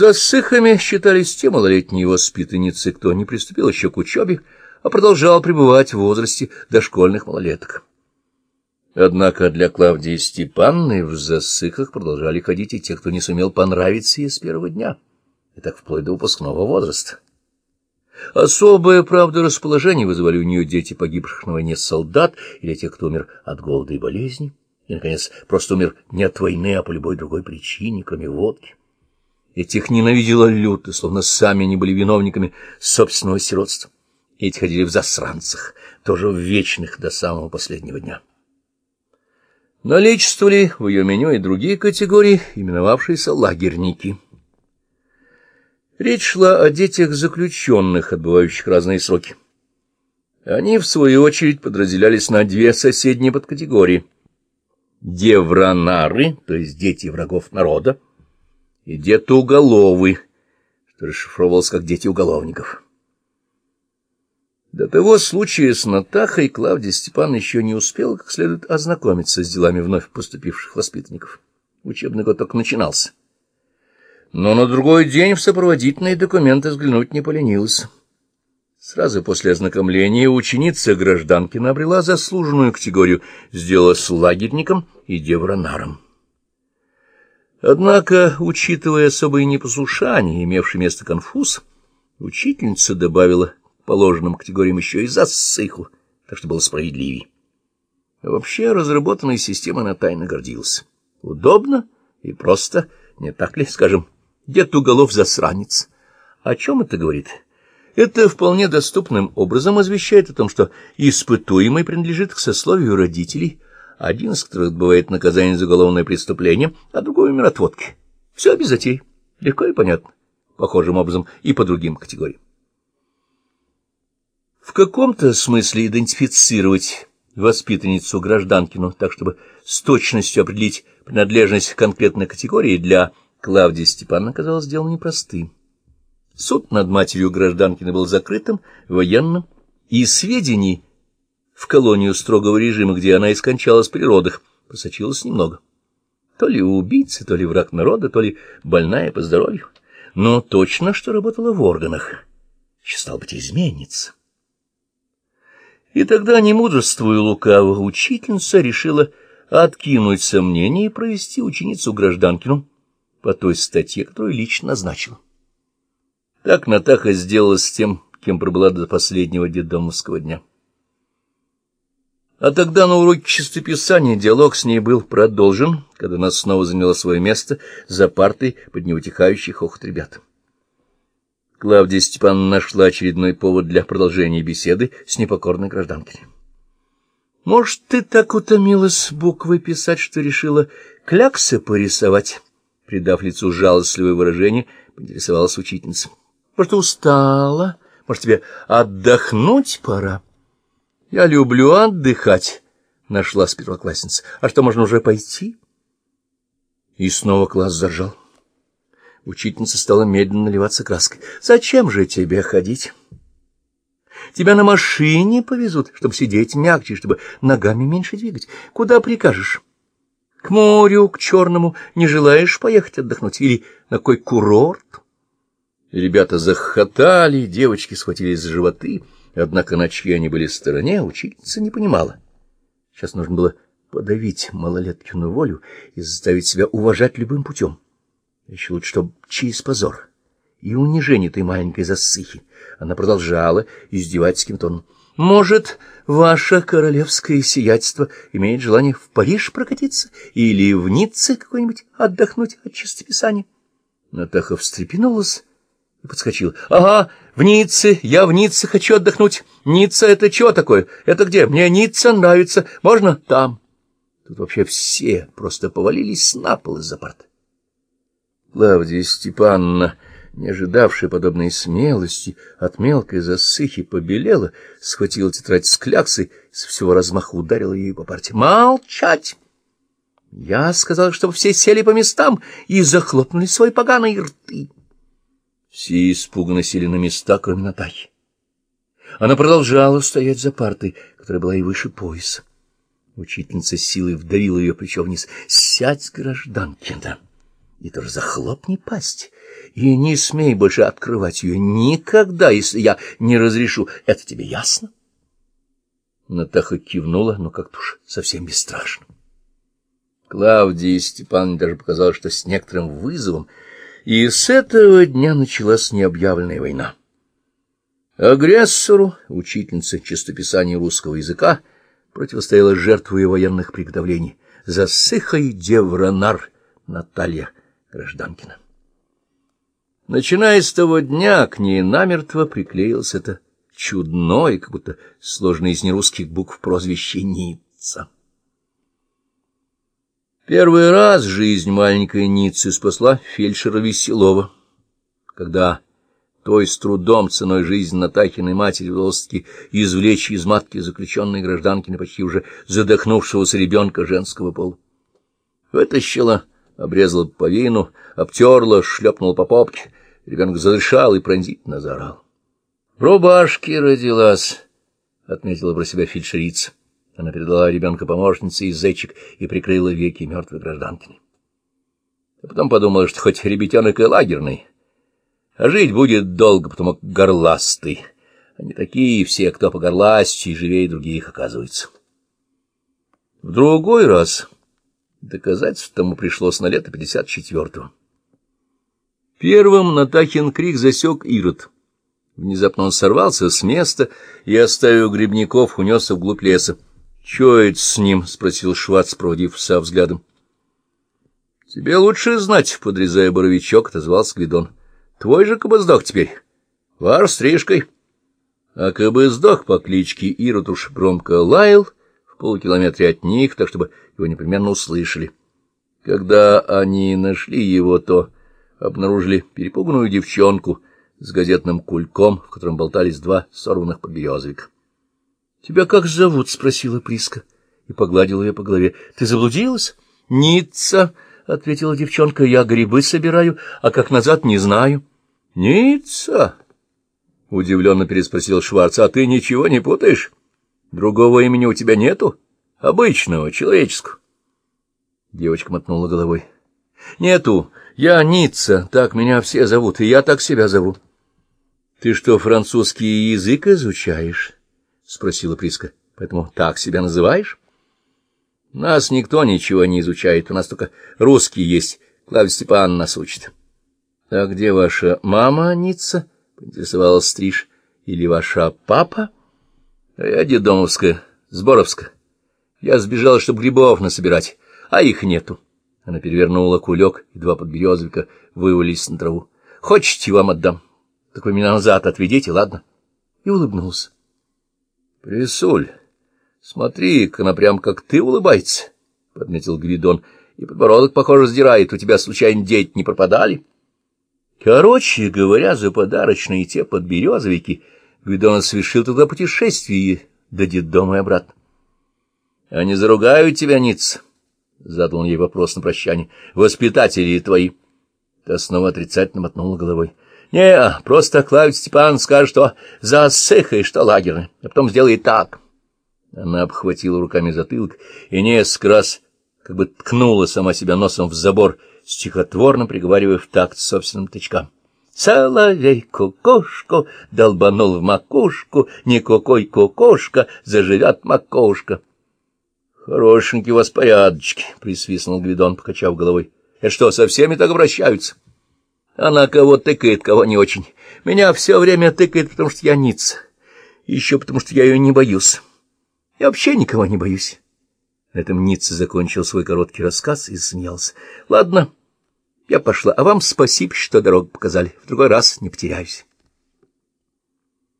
За ссыхами считались те малолетние воспитанницы, кто не приступил еще к учебе, а продолжал пребывать в возрасте дошкольных малолеток. Однако для Клавдии Степанны в засыхах продолжали ходить и те, кто не сумел понравиться ей с первого дня, и так вплоть до выпускного возраста. Особое, правда, расположение вызывали у нее дети погибших на войне солдат или тех, кто умер от голода и болезни, и, наконец, просто умер не от войны, а по любой другой причине, кроме водки. Этих ненавидела люто, словно сами они были виновниками собственного сиротства. Эти ходили в засранцах, тоже в вечных до самого последнего дня. Наличествовали в ее меню и другие категории, именовавшиеся лагерники. Речь шла о детях заключенных, отбывающих разные сроки. Они, в свою очередь, подразделялись на две соседние подкатегории. Девранары, то есть дети врагов народа, и детуголовы, что расшифровывалось как дети уголовников. До того случая с Натахой Клавдия Степан еще не успела как следует ознакомиться с делами вновь поступивших воспитанников. Учебный год только начинался. Но на другой день в сопроводительные документы взглянуть не поленилась. Сразу после ознакомления ученица гражданкина обрела заслуженную категорию, сделалась лагерником и девронаром. Однако, учитывая особые непослушания, имевшие место конфуз, учительница добавила положенным категориям еще и засыху, так что было справедливее. Вообще разработанной системой она тайно гордился. Удобно и просто, не так ли, скажем, дед уголов засранец. О чем это говорит? Это вполне доступным образом извещает о том, что испытуемый принадлежит к сословию родителей, один из которых отбывает наказание за уголовное преступление, а другой — миротворки. Все без затей, легко и понятно, похожим образом и по другим категориям. В каком-то смысле идентифицировать воспитанницу гражданкину так, чтобы с точностью определить принадлежность к конкретной категории для Клавдии Степановны казалось делом непростым. Суд над матерью гражданкина был закрытым, военным, и сведений в колонию строгого режима, где она и скончалась при родах, просочилось немного. То ли убийца, то ли враг народа, то ли больная по здоровью. Но точно, что работала в органах. Еще стал быть изменница. И тогда, не мудрствуя лукаво, учительница решила откинуть сомнения и провести ученицу гражданкину по той статье, которую лично назначила. Так Натаха сделала с тем, кем пробыла до последнего детдомовского дня. А тогда на уроке чистописания диалог с ней был продолжен, когда она снова заняла свое место за партой под неутихающий хохот ребят. Клавдия Степановна нашла очередной повод для продолжения беседы с непокорной гражданкой. «Может, ты так утомилась буквы писать, что решила кляксы порисовать?» Придав лицу жалостливое выражение, поинтересовалась учительница. «Может, устала? Может, тебе отдохнуть пора?» «Я люблю отдыхать», — нашла первоклассница. «А что, можно уже пойти?» И снова класс заржал. Учительница стала медленно наливаться краской. — Зачем же тебе ходить? Тебя на машине повезут, чтобы сидеть мягче, чтобы ногами меньше двигать. Куда прикажешь? К морю, к черному не желаешь поехать отдохнуть? Или на какой курорт? Ребята захохотали, девочки схватились за животы, однако на чьей они были стороне, учительница не понимала. Сейчас нужно было подавить малолеткину волю и заставить себя уважать любым путем. Еще лучше, чтобы через позор и унижение этой маленькой засыхи. Она продолжала издевательским тоном. «Может, ваше королевское сиятельство имеет желание в Париж прокатиться или в Ницце какой-нибудь отдохнуть от чистописания?» Натаха встрепенулась и подскочила. «Ага, в Ницце, я в Ницце хочу отдохнуть. Ницца — это чего такое? Это где? Мне Ницца нравится. Можно там?» Тут вообще все просто повалились на пол из-за парты. Клавдия Степановна, не ожидавшая подобной смелости, от мелкой засыхи побелела, схватила тетрадь с кляксой, с всего размаха ударила ее по парте. «Молчать!» Я сказал, чтобы все сели по местам и захлопнули свои поганые рты. Все испуганно сели на места, кроме Натахи. Она продолжала стоять за партой, которая была и выше пояса. Учительница силой вдарила ее плечо вниз. «Сядь, гражданкина!» И тоже захлопни пасть, и не смей больше открывать ее никогда, если я не разрешу. Это тебе ясно? Натаха кивнула, но как-то уж совсем бесстрашно. Клавдии Степановне даже показалось, что с некоторым вызовом, и с этого дня началась необъявленная война. Агрессору, учительнице чистописания русского языка, противостояла жертва ее военных приготовлений, засыхай девранар Наталья Гражданкина. Начиная с того дня, к ней намертво приклеилось это чудное, как будто сложное из нерусских букв прозвище Ницца. Первый раз жизнь маленькой Ниццы спасла фельдшера Веселова, когда той с трудом ценой жизни Натахиной матери удалось-таки извлечь из матки заключенной гражданки на почти уже задохнувшегося ребенка женского пола. Вытащила, обрезала повину, обтерла, шлепнула по попке. Ребенок задышал и пронзительно заорал. — В рубашке родилась, — отметила про себя фельдшерица. Она передала ребенка помощнице из зайчик и прикрыла веки мертвой гражданкиной. А потом подумала, что хоть ребятенок и лагерный, а жить будет долго, потому как горластый. Они такие все, кто погорластче и живее других оказывается. В другой раз доказательств тому пришлось на лето 54-го. Первым Натахин крик засек Ирод. Внезапно он сорвался с места и, оставив грибников, унесся вглубь леса. — Чё это с ним? — спросил Швац, проводив пса взглядом. — Тебе лучше знать, — подрезая боровичок, отозвался Гвидон. — Твой же кабыздох теперь. Вар стрижкой. А кабыздох по кличке Ирод уж громко лаял в полукилометре от них, так чтобы его непременно услышали. Когда они нашли его, то обнаружили перепуганную девчонку с газетным кульком, в котором болтались два сорванных подберезовика. — Тебя как зовут? — спросила Приска и погладила ее по голове. — Ты заблудилась? — Ницца, — ответила девчонка. — Я грибы собираю, а как назад не знаю. — Ницца? — удивленно переспросил Шварц. — А ты ничего не путаешь? Другого имени у тебя нету? Обычного, человеческого. Девочка мотнула головой. — Нету. Я Ницца. Так меня все зовут, и я так себя зову. — Ты что, французский язык изучаешь? — спросила Приска. — Поэтому так себя называешь? — Нас никто ничего не изучает, у нас только русский есть. Клавдия Степановна нас учит. — А где ваша мама, Ницца? — поинтересовалась Стриж. — Или ваша папа? — а Я дедомовская, Сборовская. Я сбежала, чтобы грибов насобирать, а их нету. Она перевернула кулек, и два подберезовика вывалились на траву. — Хочете, вам отдам? Так вы меня назад отведите, ладно? И улыбнулся. — Присуль, смотри-ка, она прям как ты улыбается, — подметил Гвидон, — и подбородок, похоже, сдирает. У тебя, случайно, дети не пропадали? Короче говоря, за подарочные те подберезовики Гвидон совершил туда путешествие до детдома и обратно. — А не заругают тебя, Ниц? — задал он ей вопрос на прощание. — Воспитатели твои. Та снова отрицательно мотнула головой. Не, просто Клавдий Степан скажет, что засыхай, что лагерный, а потом сделает так. Она обхватила руками затылок и несколько раз как бы ткнула сама себя носом в забор, стихотворно приговаривая в такт собственным тычкам. Соловей кукушку долбанул в макушку, не кукой кукушка, заживет макушка. — Хорошенькие у вас порядочки, — присвистнул Гвидон, покачав головой. — Это что, со всеми так обращаются? — она кого тыкает, кого не очень. Меня все время тыкает, потому что я ниц. Еще потому что я ее не боюсь. Я вообще никого не боюсь. На этом Ницца закончил свой короткий рассказ и засмеялся. — Ладно, я пошла, а вам спасибо, что дорогу показали. В другой раз не потеряюсь.